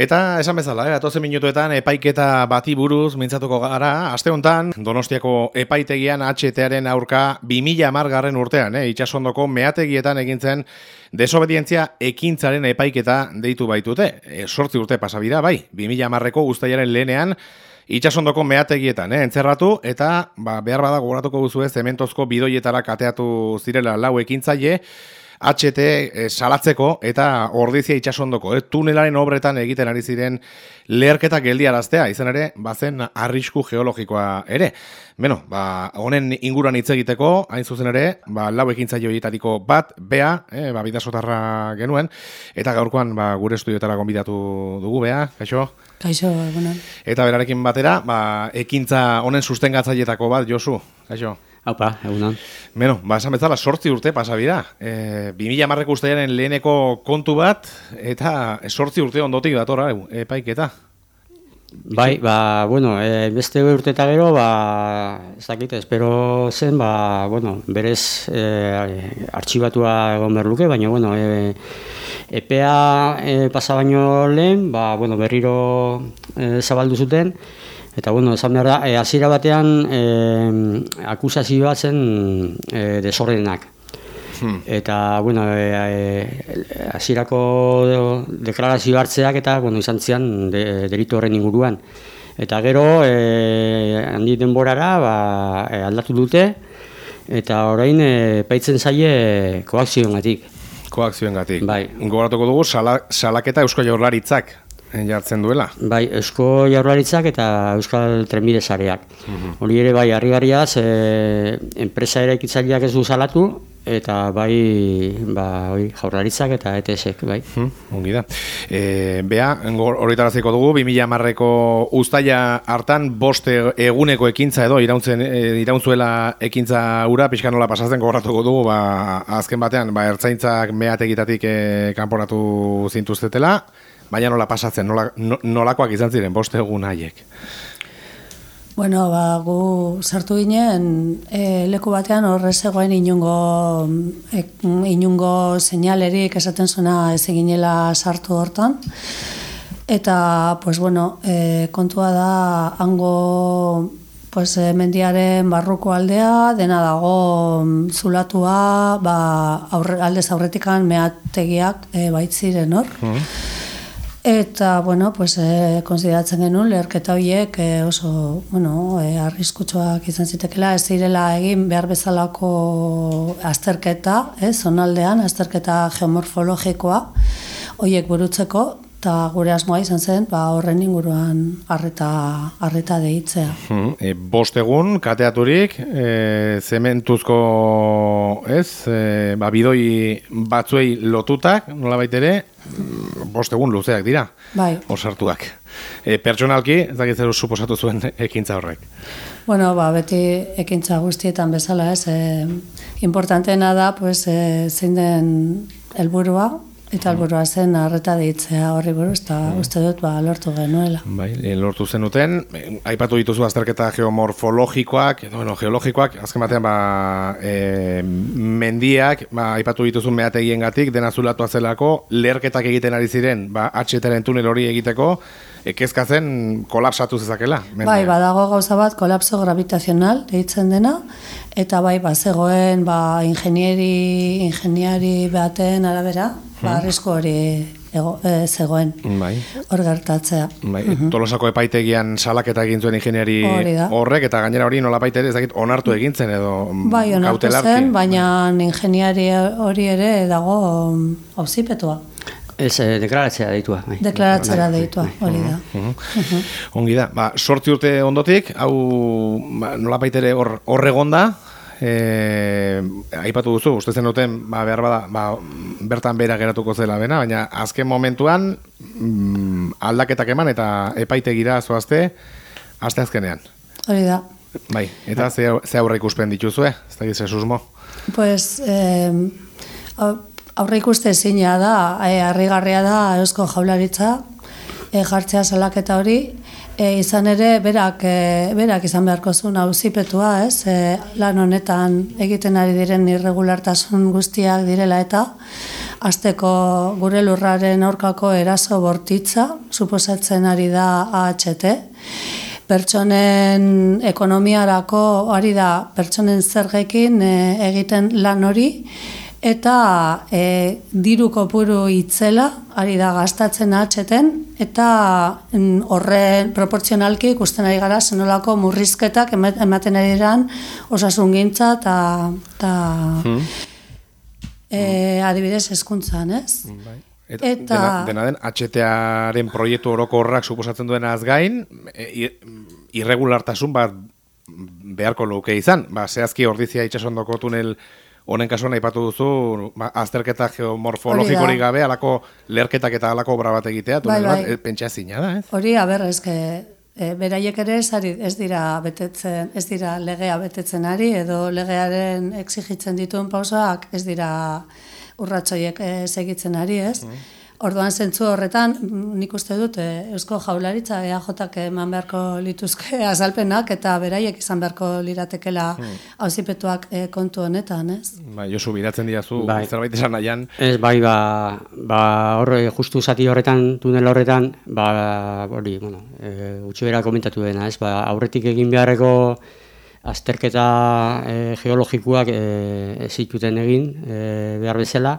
Eta esan bezala, eh, atozen minutuetan epaiketa bati buruz mintzatuko gara, aste honetan Donostiako epaitegian HTaren aurka 2000 margarren urtean, eh, itxasondoko meategietan egintzen desobedientzia ekintzaren epaiketa deitu baitute. E, sortzi urte pasabira, bai, 2000 marreko guztaiaren lehenean, Itxasondoko meategietan, eh, entzerratu, eta ba, behar bada gogoratuko duzu ez, zementozko bidoietara kateatu zirela lau ekintzaile, HT e, salatzeko eta ordizia itxasondoko, e, tunelaren obretan egiten ari ziren leherketa geldiaraztea, izan ere, bazen arrisku geologikoa ere. Beno, ba, honen inguruan hitz egiteko, hain zuzen ere, ba, lau ekintza joietariko bat, bea, e, ba, bidasotarra genuen, eta gaurkoan ba, gure estudiotara gonbidatu dugu, bea, kaixo? Kaixo, bueno. Eta berarekin batera, ba, ekintza honen sustengatzaietako bat, Josu, kaixo? Haupa, egunan. Beno, ba, esan bezala, sortzi urte pasabira. E, 2000 marreko ustearen leheneko kontu bat, eta sortzi urte ondotik datorra, epaiketa. Bai, ba, bueno, e, beste urte eta gero, ba, ez dakit, espero zen, ba, bueno, berez e, artxibatua egon berluke, baina, bueno, e, epea e, pasa baino lehen, ba, bueno, berriro e, zabaldu zuten, Eta bueno, esan behar da, e, batean e, akusazioa zen e, desordenak. Hmm. Eta, bueno, e, azirako deklarazio hartzeak eta, bueno, izan zian de, deritu horren inguruan. Eta gero, e, handi denborara, ba, e, aldatu dute, eta orain e, paitzen zaie koakzioen gatik. Koakzioen gatik. Bai. Gogoratuko dugu, salaketa Eusko Jaurlaritzak jartzen duela. Bai, Eusko Jaurlaritzak eta Euskal Trenbide sareak. Mhm. Hori ere bai harrigarriaz, e, enpresa ere ikitzaileak ez du salatu eta bai, ba, oi, Jaurlaritzak eta ETSek, bai. Hmm, ongi da. E, bea, horretaraziko dugu 2010ko ustaila hartan bost e, eguneko ekintza edo irauntzen e, iraunzuela ekintza ura pixkan nola pasatzen gogoratuko dugu, ba, azken batean ba ertzaintzak meategitatik e, kanporatu zintuztetela baina nola pasatzen, nola, nolakoak izan ziren, boste egun haiek. Bueno, ba, gu sartu ginen, e, leku batean horre zegoen inungo, e, inungo seinalerik esaten zuena ez eginela sartu hortan. Eta, pues bueno, e, kontua da, hango pues, e, mendiaren barruko aldea, dena dago zulatua, ba, aurre, aldez aurretikan mehategiak e, baitziren hor. Mm Eta, bueno, pues, e, konsideratzen genuen, leherketa horiek e, oso, bueno, e, arriskutsuak izan zitekela, ez zirela egin behar bezalako azterketa, ez, zonaldean, azterketa geomorfologikoa, horiek burutzeko, eta gure asmoa izan zen, ba, horren inguruan arreta, arreta deitzea. Hmm, e, bost egun, kateaturik, e, zementuzko, ez, e, ba, bidoi batzuei lotutak, nola baitere, bost egun luzeak dira, bai. osartuak. E, pertsonalki, ez dakit zer suposatu zuen ekintza horrek. Bueno, ba, beti ekintza guztietan bezala, ez, e, importanteena da, pues, e, zein den helburua, Eta alburua zen arreta deitzea horri buruz, eta mm. uste dut ba, lortu genuela. Bai, eh, lortu zenuten, eh, aipatu dituzu azterketa geomorfologikoak, edo, bueno, geologikoak, azken batean ba, e, mendiak, ba, aipatu dituzu meategien gatik, dena zulatu azelako, leherketak egiten ari ziren, ba, atxetaren tunel hori egiteko, ekezka zen kolapsatu zezakela. Mendia. Bai, badago gauza bat, kolapso gravitazional, deitzen dena, eta bai, ba, zegoen, ba, ingenieri, ingeniari baten arabera, ba, arrisko hori ego, e, zegoen bai. hor gertatzea. Bai. Mhm. Tolosako epaitegian salaketa egin zuen ingeniari horrek, eta gainera hori nola baita ere, ez dakit, onartu egintzen edo bai, onartu zen, baina ingeniari hori ere dago hauzipetua. Ez, eh, deklaratzea deitua. Bai. Deklaratzea deitua, hori da. Ongi da, ba, sorti urte ondotik, hau ba, nola baitere hor egonda, e, aipatu duzu, uste zen duten, ba, behar bada, ba, bertan bera geratuko zela bena, baina azken momentuan mm, aldaketak eman eta epaitegira zoazte, azte azkenean. Hori da. Bai, eta ze, ze aurre ikuspen dituzue, ez da gizse susmo? Pues, eh, aurre ikuste zina da, eh, harrigarria da eusko jaularitza, e, jartzea salaketa hori, e, izan ere berak, e, berak izan beharko zuen auzipetua, ez? E, lan honetan egiten ari diren irregulartasun guztiak direla eta Azteko gure lurraren aurkako eraso bortitza, suposatzen ari da AHT. Pertsonen ekonomiarako ari da pertsonen zergekin e, egiten lan hori, eta e, diru kopuru itzela, ari da gastatzen atxeten, eta mm, horren proportzionalki ikusten ari gara zenolako murrizketak ematen ari eran osasun gintza eta hmm. e, adibidez eskuntzan, ez? Bai. Eta, eta dena, den atxetearen proiektu oroko horrak suposatzen duena azgain, e, irregulartasun bat beharko luke izan, ba, zehazki ordizia itxasondoko tunel honen kasuan aipatu duzu ba, azterketa geomorfologikorik gabe alako lerketak eta alako obra bat egitea, bai, bai. Bat, pentsa zina da, ez? Hori, aber, eske, e, beraiek ere ez dira betetzen, ez dira legea betetzen ari, edo legearen exigitzen dituen pausoak ez dira urratsoiek e, segitzen ari, ez? Mm. Orduan zentzu horretan, nik uste dut, eh, Eusko Jaularitza EAJak eman beharko lituzke azalpenak eta beraiek izan beharko liratekela hmm. eh, kontu honetan, ez? Ba, Josu, biratzen diazu, bai. zerbait esan nahian. Ez, bai, ba, ba horre, justu zati horretan, tunel horretan, ba, hori, bueno, e, bera komentatu dena, ez? Ba, aurretik egin beharreko azterketa e, geologikoak e, zituten egin, e, behar bezala,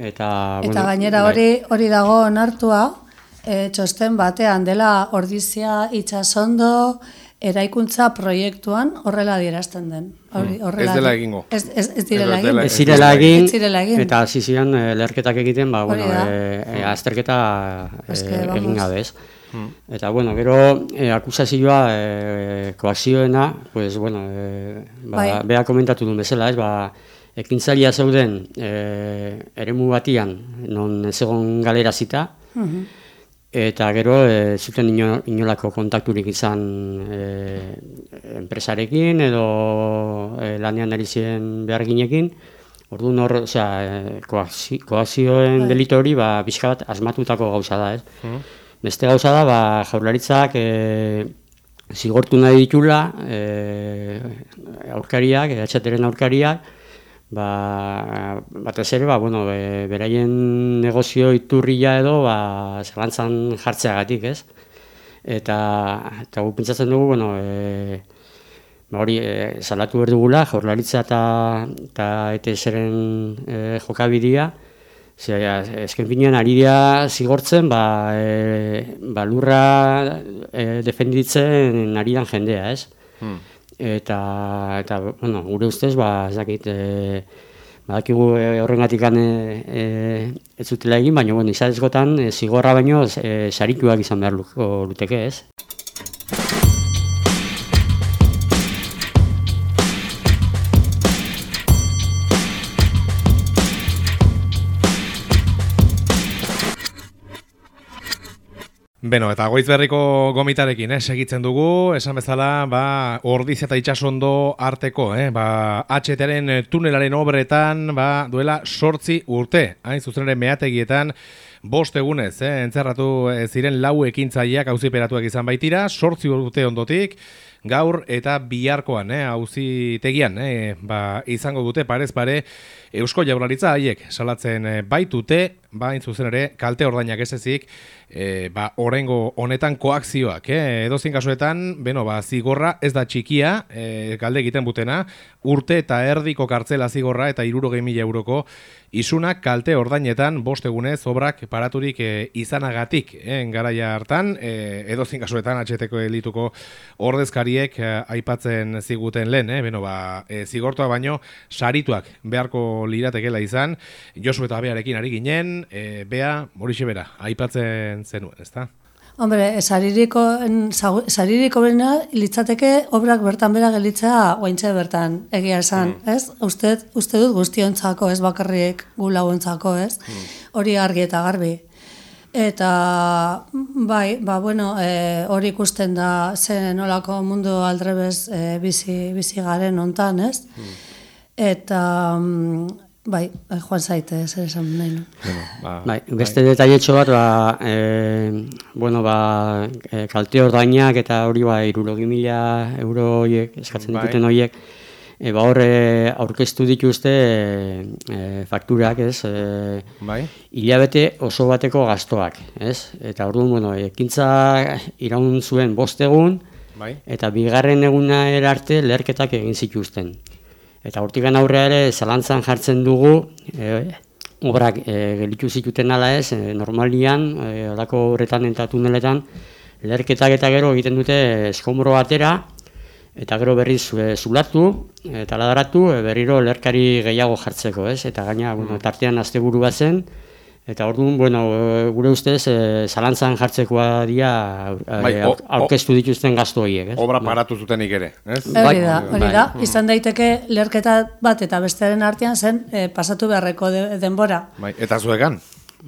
Eta, eta gainera bai. hori hori dago onartua, e, txosten batean dela ordizia itxasondo eraikuntza proiektuan horrela dierazten den. Hori, hmm. horrela, ez dela egingo. Ez, ez, ez direla egin. Ez direla egin, egin. eta hasi ziren e, lerketak egiten, ba, bueno, e, e, azterketa e, egin gabe ez. Hmm. Eta, bueno, gero e, akusazioa e, koazioena, pues, bueno, e, ba, bai. beha komentatu duen bezala, ez, ba, ekintzailea zeuden e, eremu batian non ez egon galera zita, mhm. eta gero e, zuten inolako kontakturik izan e, enpresarekin edo e, lanean ari ziren behar ginekin, Orduan hor, osea, koazioen bai. delitu hori, ba, pixka bat asmatutako gauza da, ez? Mhm. Beste gauza da, ba, jaurlaritzak e, zigortu nahi ditula e, aurkariak, atxateren aurkariak, ba, batez ere, ba, bueno, be, beraien negozio iturria edo, ba, zelantzan jartzeagatik, ez? Eta, eta gu pentsatzen dugu, bueno, e, ba, hori, e, salatu behar dugula, jaurlaritza eta, eta ete zeren e, jokabidia, ze, ezken finean, ari dira zigortzen, ba, e, ba lurra e, defenditzen ari jendea, ez? Hmm eta eta bueno, gure ustez ba ez dakit eh badakigu e, horrengatik e, e, ez zutela egin baina bueno izatezkotan e, zigorra baino e, sarituak izan behar luteke, ez? Beno, eta goiz berriko gomitarekin, eh, segitzen dugu, esan bezala, ba, ordiz eta itxasondo arteko, eh, ba, HTaren tunelaren obretan, ba, duela sortzi urte, hain zuzenere meategietan, bost egunez, eh, entzerratu eh, ziren lau ekintzaileak auziperatuak izan baitira, sortzi urte ondotik, gaur eta biharkoan, eh, auzitegian, eh, ba, izango dute parez pare, Eusko Jaurlaritza haiek salatzen eh, baitute, bain zuzen ere kalte ordainak ez ezik, e, ba, orengo honetan koakzioak, eh? edo kasuetan, beno, ba, zigorra ez da txikia, e, galde egiten butena, urte eta erdiko kartzela zigorra eta iruro mila euroko, Isunak kalte ordainetan bost egunez obrak paraturik e, izanagatik eh, garaia hartan, e, edo kasuetan atxeteko elituko ordezkariek e, aipatzen ziguten lehen, eh? beno, ba, e, zigortua baino sarituak beharko liratekela izan, Josu eta Bearekin ari ginen, e, Bea, horixe bera, aipatzen zenuen, ezta? Hombre, saririko, saririko litzateke obrak bertan bera gelitza guaintxe bertan egia esan, mm. ez? Uste, uste dut guztiontzako, ez bakarriek gu laguntzako, ez? Mm. Hori argi eta garbi. Eta, bai, ba, bueno, e, hori ikusten da zen olako mundu aldrebez e, bizi, bizi garen ontan, ez? Mm. Eta, mm, Bai, bai, joan zaite, zer esan nahi. Bueno, ba, bai, beste bai. detailetxo bat, ba, e, bueno, ba, e, kalte ordainak eta hori ba, irurogin mila euro horiek, eskatzen bai. dituten horiek, e, ba hor e, aurkeztu dituzte e, e, fakturak, ez? E, bai. Ilabete oso bateko gastoak, ez? Eta orduan, bueno, ekintza iraun zuen bost egun, bai. eta bigarren eguna erarte leherketak egin zituzten. Eta hortikan aurrea ere zalantzan jartzen dugu, e, obrak e, gelitu zituten ala ez, e, normalian, e, odako horretan eta tuneletan, leherketak eta gero egiten dute eskombro batera, eta gero berriz e, zulatu, eta ladaratu, e, berriro leherkari gehiago jartzeko, ez? Eta gaina, bueno, mm. tartean azte buru bat zen, Eta orduan, bueno, gure ustez, e, zalantzan jartzekoa dira bai, aurkeztu dituzten gastu horiek, ez? Obra paratu zutenik ere, ez? Hori da, bai. hori da. Bai. Izan daiteke lerketa bat eta bestearen artean zen e, pasatu beharreko denbora. Bai, eta zuegan?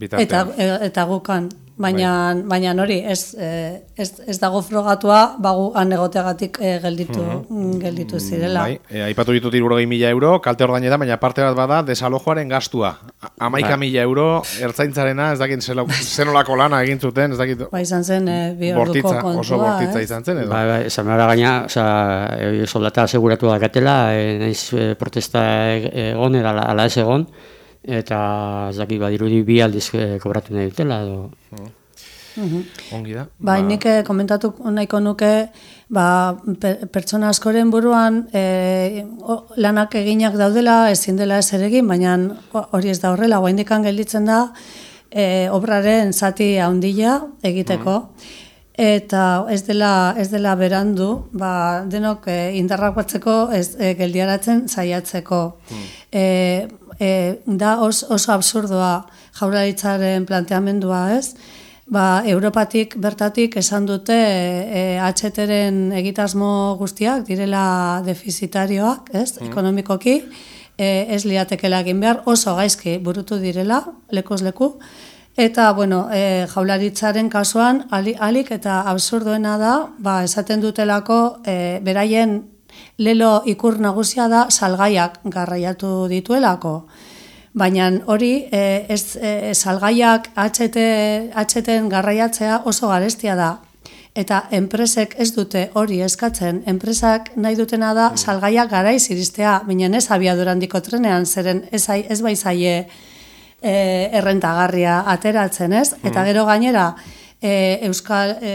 Eta, e, eta gukan. Baina, bai. baina hori, ez, eh, ez, ez dago frogatua, bagu anegoteagatik e, gelditu, mhm. gelditu zirela. Bai, e, aipatu ditut irurogei mila euro, kalte ordain da, baina parte bat bada desalojoaren gastua. Amaika bai. mila euro, ertzaintzarena, ez dakit zenolako lana egin zuten, ez dakit... Ba, izan zen, e, bi bortitza, kontua, Oso bortitza izan zen, edo? Bai, bai, esan behar gaina, oza, e, soldata aseguratu dakatela, e, naiz e, protesta egon, ala, ala ez egon, eta ez dakit badirudi bi aldiz eh, kobratu nahi dutela edo mhm. Ongi da. Bai, ba... nik eh, komentatu nahiko nuke, ba, pertsona askoren buruan e, lanak eginak daudela, ezin dela ez egin, baina hori ez da horrela, guain gelditzen da, e, obraren zati handia egiteko, mhm. Eta ez dela, ez dela berandu, ba, denok e, indarrak batzeko ez e, geldiaratzen zaiatzeko. Mm e, da os, oso absurdoa jaurlaritzaren planteamendua, ez? Ba, Europatik bertatik esan dute e, HTren egitasmo guztiak direla defizitarioak, ez? Mm. Ekonomikoki, e, ez liatekela egin behar oso gaizki burutu direla, lekoz leku. Eta, bueno, e, jaularitzaren kasuan, alik eta absurdoena da, ba, esaten dutelako, e, beraien lelo ikur nagusia da salgaiak garraiatu dituelako. Baina hori e, ez e, salgaiak HT, HTen garraiatzea oso garestia da. Eta enpresek ez dute hori eskatzen, enpresak nahi dutena da mm. salgaiak garaiz iristea, baina ez abiadurandiko trenean, zeren ez, ez bai zaie e, errentagarria ateratzen, ez? Eta mm. gero gainera, e, Euskal, e,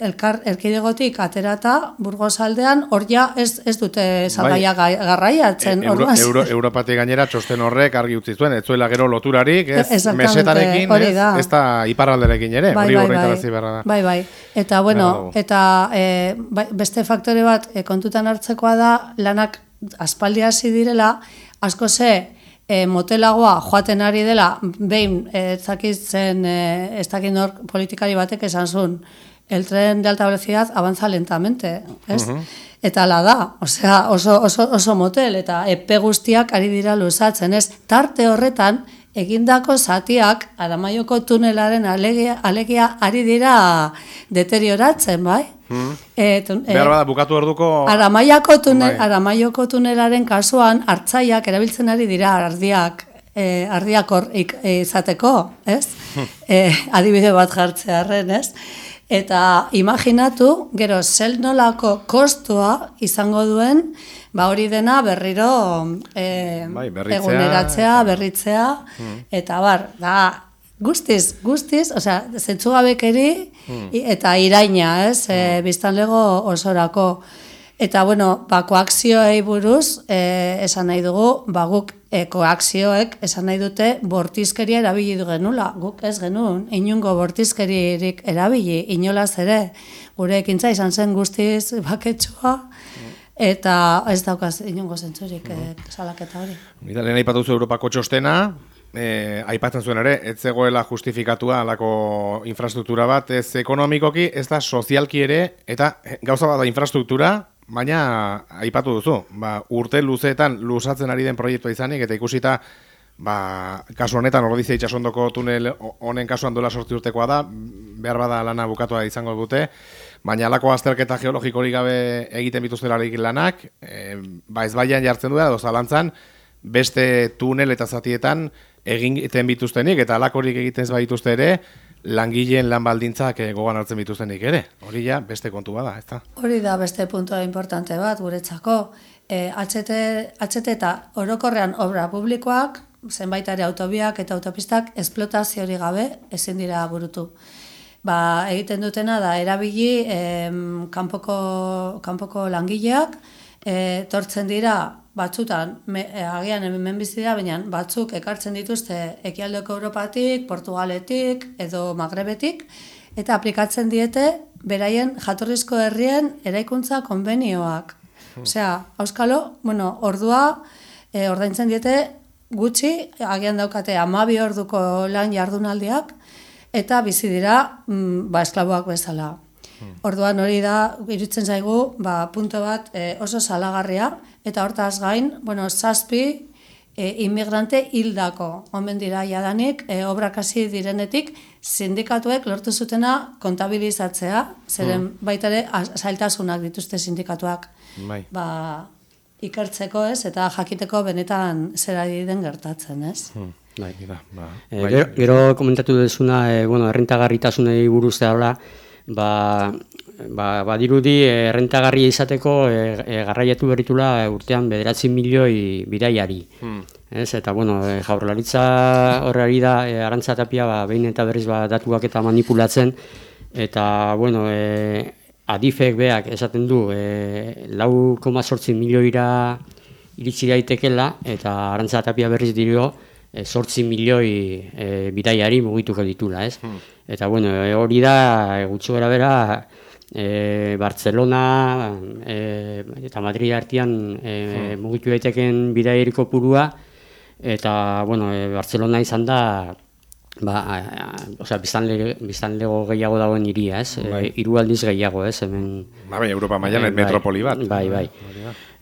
elkar erkidegotik aterata Burgos aldean hor ja ez, ez dute salgaia bai. garraiatzen e, Euro, Euro, Europatik gainera txosten horrek argi utzi zuen ez zuela gero loturarik ez mesetarekin ez, da. ez da iparralderekin ere bai, hori bai, bai, bai, bai. eta bueno eta e, beste faktore bat e, kontutan hartzekoa da lanak aspaldi hasi direla asko ze e, motelagoa joaten ari dela behin ez dakitzen ez dakin politikari batek esan zuen el tren de alta velocidad avanza lentamente, ez? Eta la da, osea, oso, oso, oso motel, eta epe guztiak ari dira luzatzen, ez? Tarte horretan, egindako zatiak, aramaioko tunelaren alegia, alegia ari dira deterioratzen, bai? Mm. E, Behar bada, bukatu erduko... Aramaioko, tunel, bai. aramaioko tunelaren kasuan, hartzaiak erabiltzen ari dira ardiak, e, ardiak hor izateko, ez? e, adibide bat jartzearen, ez? Eta imaginatu, gero, zel nolako kostua izango duen, ba hori dena berriro e, bai, eguneratzea, berritzea, hmm. eta bar, da, guztiz, guztiz, osea, zentzu gabekeri, hmm. eta iraina, ez, e, hmm. biztan lego osorako. Eta, bueno, ba, koakzioei buruz, e, esan nahi dugu, ba, guk e, koakzioek esan nahi dute bortizkeria erabili du genula. Guk ez genuen, inungo bortizkeririk erabili, inolaz ere, gure ekintza izan zen guztiz baketsua, eta ez daukaz inungo zentzurik e, salaketa hori. Mira, lehen aipatu zu Europako txostena, e, aipatzen zuen ere, ez zegoela justifikatua alako infrastruktura bat, ez ekonomikoki, ez da sozialki ere, eta gauza bat da infrastruktura, Baina, aipatu duzu, ba, urte luzeetan luzatzen ari den proiektua izanik, eta ikusita, ba, kasu honetan, ordizia itxasondoko tunel honen kasuan duela sorti urtekoa da, behar bada lana bukatua izango dute, baina alako azterketa geologikorik gabe egiten bituztelarik lanak, e, ba ez baian jartzen duela, doza lantzan, beste tunel eta zatietan egiten bituztenik, eta alakorik egiten ez baituzte ere, langileen lan baldintzak eh, gogan hartzen bituztenik ere. Hori ja, beste kontu bada, ez da? Hori da beste puntua importante bat, guretzako. e, HT, HT eta orokorrean obra publikoak, zenbait ere autobiak eta autopistak esplotazio hori gabe ezin dira burutu. Ba, egiten dutena da erabili em, kanpoko, kanpoko langileak, e, tortzen dira batzutan, me, e, agian hemen bizi da, baina batzuk ekartzen dituzte ekialdeko Europatik, Portugaletik edo Magrebetik, eta aplikatzen diete beraien jatorrizko herrien eraikuntza konbenioak. Osea, auskalo, bueno, ordua e, ordaintzen diete gutxi, agian daukate amabi orduko lan jardunaldiak, eta bizi dira mm, ba, esklaboak bezala. Orduan hori da, irutzen zaigu, ba, punto bat e, oso salagarria, eta hortaz gain, bueno, zazpi e, inmigrante hildako, omen dira jadanik, e, obrakasi direnetik, sindikatuek lortu zutena kontabilizatzea, zeren mm. baita ere zailtasunak dituzte sindikatuak. Bai. Ba, ikertzeko ez, eta jakiteko benetan zera den gertatzen ez. Hmm. Bai. Mira, ba, E, bai. gero, gero komentatu duzuna, e, bueno, errentagarritasunei buruz da hola, ba, ba, badirudi e, errentagarria izateko e, e, garraiatu berritula urtean bederatzi milioi bidaiari. Hmm. Ez, eta bueno, e, jaurlaritza horrari da e, arantza tapia ba, behin eta berriz ba, datuak eta manipulatzen, eta bueno, e, adifek beak esaten du e, lau koma sortzi milioira iritsi daitekela, eta arantza tapia berriz dirio, e, sortzi milioi e, bidaiari mugituko ditula, ez? Eta bueno, e, hori da, e, gara bera, e, Barcelona e, eta Madrid artean e, mugitu daiteken bidaieriko purua, eta bueno, e, Barcelona izan da ba, a, a, osea, biztanle, biztanlego gehiago dagoen iria, ez? E, hiru aldiz gehiago, ez? Hemen Ba, bai, Europa mailan Eh, et metropoli bat. Bai, bai.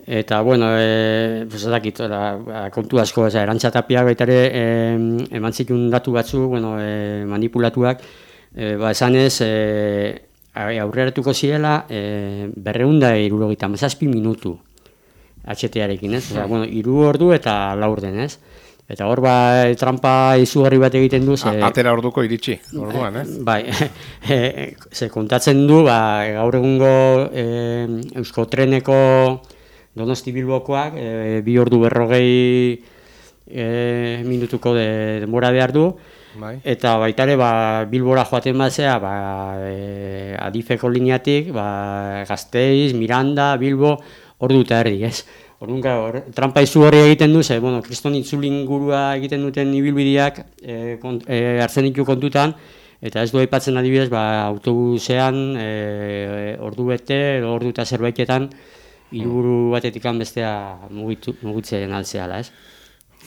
Eta, bueno, e, ez dakit, ora, ba, kontu asko, ez erantzatapiak baita ere, e, eman zituen datu batzu, bueno, e, manipulatuak, e, ba, esan ez, e, aurreratuko zirela, e, berreunda irurogeita mazazpi minutu HT-arekin, ez? Osea, bueno, iru ordu eta laur den, ez? Eta hor, ba, e, trampa izugarri bat egiten du, ze... Atera orduko iritsi, orduan, eh? Bai, e, ze kontatzen du, ba, gaur egungo e, Eusko Donosti Bilbokoak e, bi ordu berrogei e, minutuko de, denbora behar du, Bai. eta baita ere ba, Bilbora joaten batzea, ba, e, adifeko lineatik, ba, Gasteiz, Miranda, Bilbo, ordu eta erdi, ez? Orduan, hor, trampa izu hori egiten du, ze, bueno, kriston itzulin gurua egiten duten ibilbideak e, kont, e, hartzen ditu kontutan, eta ez du aipatzen adibidez, ba, autobusean e, ordu bete, ordu eta zerbaitetan, hiriburu batetik bestea mugitu, mugitzen altzeala, ez?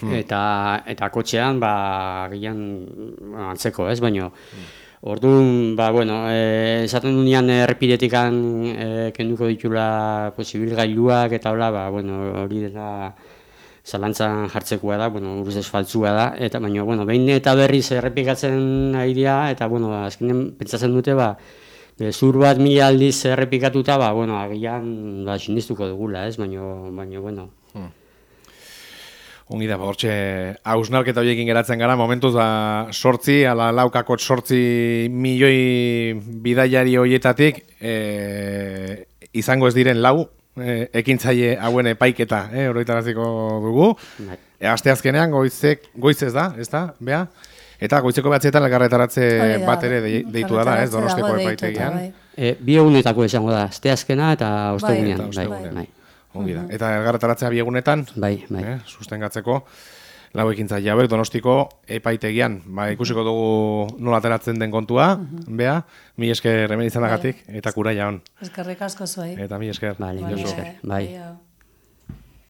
Eta, eta kotxean, ba, gian antzeko, ez, baino, Orduan, ba, bueno, e, esaten dunean errepidetikan e, kenduko ditula posibilgailuak eta hola, ba, bueno, hori dela zalantzan jartzekoa da, bueno, uruz ez faltzua da, eta baina, bueno, behin eta berriz errepikatzen ari dira, eta, bueno, azkenen pentsatzen dute, ba, zur bat mila aldiz errepikatuta, ba, bueno, agian, ba, sinistuko dugula, ez, baina, baina, bueno, Ongi da, bortxe, hausnarketa horiekin geratzen gara, momentuz da sortzi, ala laukako sortzi milioi bidaiari horietatik, e, izango ez diren lau, e, ekintzaile hauen epaiketa, e, oroitaraziko dugu. bai. E, aste azkenean goizek, goizez da, ez da, bea? Eta goizeko Hori da, bat ere de- deitu da, ez, donosteko epaitegian. bai. E, bi egunetako izango da, asteazkena eta ostegunean, bai, ostegunean. bai, Ongi da. Eta elkarretaratzea bi egunetan, bai, bai. eh, sustengatzeko lau ekintzaile hauek donostiko epaitegian. Ba, ikusiko dugu nola ateratzen den kontua, bea, mi esker hemen izanagatik, eta kura jaun. Eskerrik asko zuei. Eta mi esker. Vale, mila esker. Bai.